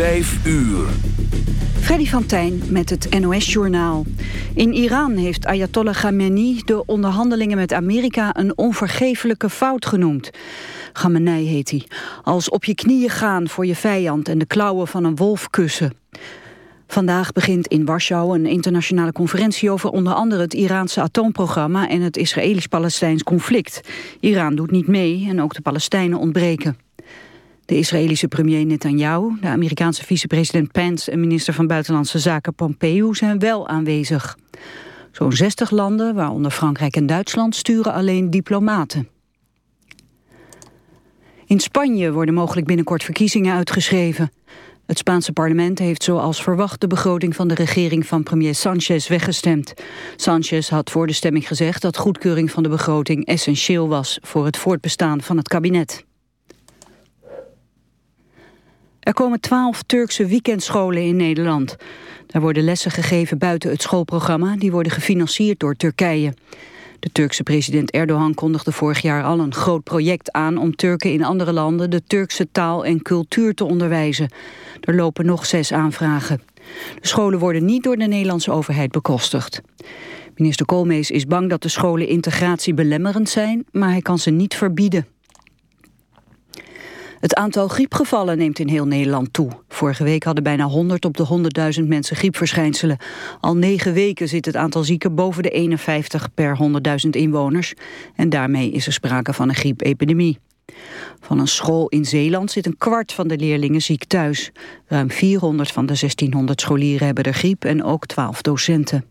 Vijf uur. Freddy van Tijn met het NOS-journaal. In Iran heeft Ayatollah Khamenei de onderhandelingen met Amerika een onvergeeflijke fout genoemd. Khamenei heet hij. Als op je knieën gaan voor je vijand en de klauwen van een wolf kussen. Vandaag begint in Warschau een internationale conferentie over onder andere het Iraanse atoomprogramma en het Israëlisch-Palestijns conflict. Iran doet niet mee en ook de Palestijnen ontbreken. De Israëlische premier Netanyahu, de Amerikaanse vicepresident Pence... en minister van Buitenlandse Zaken Pompeo zijn wel aanwezig. Zo'n 60 landen, waaronder Frankrijk en Duitsland, sturen alleen diplomaten. In Spanje worden mogelijk binnenkort verkiezingen uitgeschreven. Het Spaanse parlement heeft zoals verwacht de begroting van de regering van premier Sanchez weggestemd. Sanchez had voor de stemming gezegd dat goedkeuring van de begroting essentieel was voor het voortbestaan van het kabinet. Er komen twaalf Turkse weekendscholen in Nederland. Daar worden lessen gegeven buiten het schoolprogramma... die worden gefinancierd door Turkije. De Turkse president Erdogan kondigde vorig jaar al een groot project aan... om Turken in andere landen de Turkse taal en cultuur te onderwijzen. Er lopen nog zes aanvragen. De scholen worden niet door de Nederlandse overheid bekostigd. Minister Koolmees is bang dat de scholen integratie belemmerend zijn... maar hij kan ze niet verbieden. Het aantal griepgevallen neemt in heel Nederland toe. Vorige week hadden bijna 100 op de 100.000 mensen griepverschijnselen. Al negen weken zit het aantal zieken boven de 51 per 100.000 inwoners. En daarmee is er sprake van een griepepidemie. Van een school in Zeeland zit een kwart van de leerlingen ziek thuis. Ruim 400 van de 1600 scholieren hebben er griep en ook 12 docenten.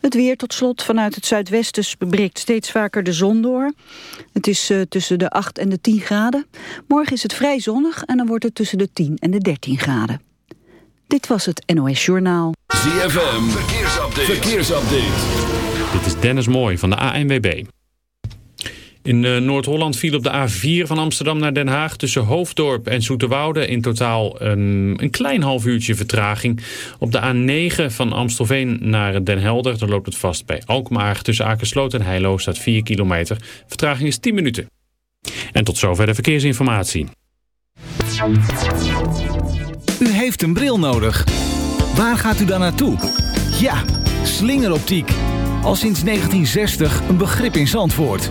Het weer tot slot vanuit het zuidwesten breekt steeds vaker de zon door. Het is uh, tussen de 8 en de 10 graden. Morgen is het vrij zonnig en dan wordt het tussen de 10 en de 13 graden. Dit was het NOS Journaal. ZFM, verkeersupdate. verkeersupdate. Dit is Dennis Mooi van de ANWB. In uh, Noord-Holland viel op de A4 van Amsterdam naar Den Haag... tussen Hoofddorp en Zoeterwoude in totaal een klein half uurtje vertraging. Op de A9 van Amstelveen naar Den Helder... daar loopt het vast bij Alkmaar. Tussen Akersloot en Heilo staat 4 kilometer. Vertraging is 10 minuten. En tot zover de verkeersinformatie. U heeft een bril nodig. Waar gaat u dan naartoe? Ja, slingeroptiek. Al sinds 1960 een begrip in Zandvoort.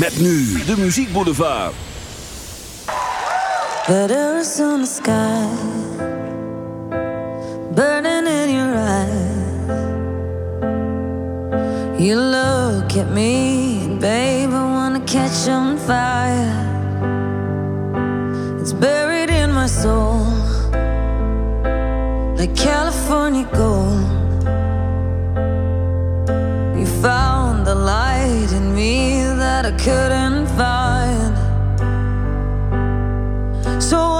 Met nu de muziekboulevard. Letters on the sky. Burning in your eyes. You look at me, babe, I wanna catch on fire. It's buried in my soul Like California gold. You found the light in me. I couldn't find. So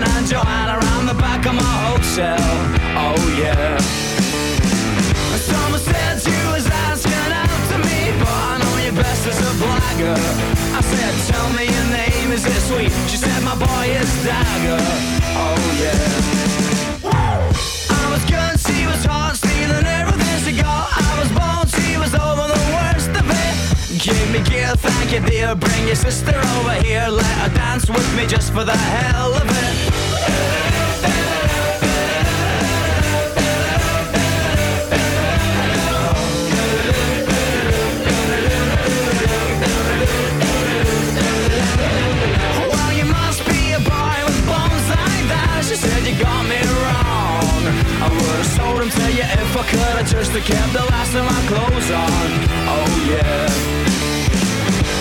Kevin and Joanna around the back of my hotel. Oh yeah. Someone said you was asking out to me, but I know you best as a blagger. I said, tell me your name, is it sweet? She said, my boy is Dagger. Oh yeah. I was good, she was hot. Miguel, thank you dear. Bring your sister over here Let her dance with me just for the hell of it. You said you got me wrong. I would've to you if I could I just kept the last of my clothes on. Oh yeah.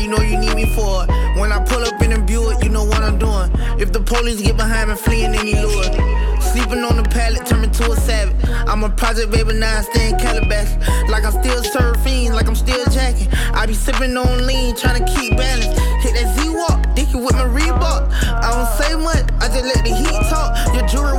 you know you need me for it. When I pull up in a Buick, you know what I'm doing. If the police get behind me, fleeing any lure. Sleeping on the pallet, turn to a savage. I'm a project baby, now I stay in Calabash. Like I'm still surfing, like I'm still jacking. I be sipping on lean, trying to keep balance. Hit that Z walk, dicky with my Reebok. I don't say much, I just let the heat talk. Your jewelry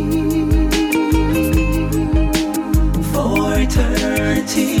Eternity.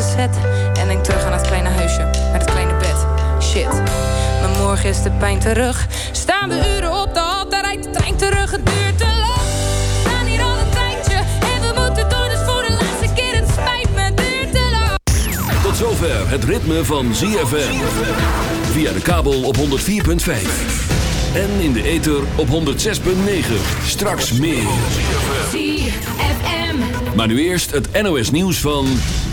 eerste. En denk terug aan het kleine huisje, Met het kleine bed. Shit, maar morgen is de pijn terug. Staan we uren op de hal, daar rijdt de trein terug. Het duurt te lang, we staan hier al een tijdje. En we moeten door, dus voor de laatste keer het spijt me. Duurt te lang. Tot zover het ritme van ZFM. Via de kabel op 104.5. En in de ether op 106.9. Straks meer. Maar nu eerst het NOS nieuws van...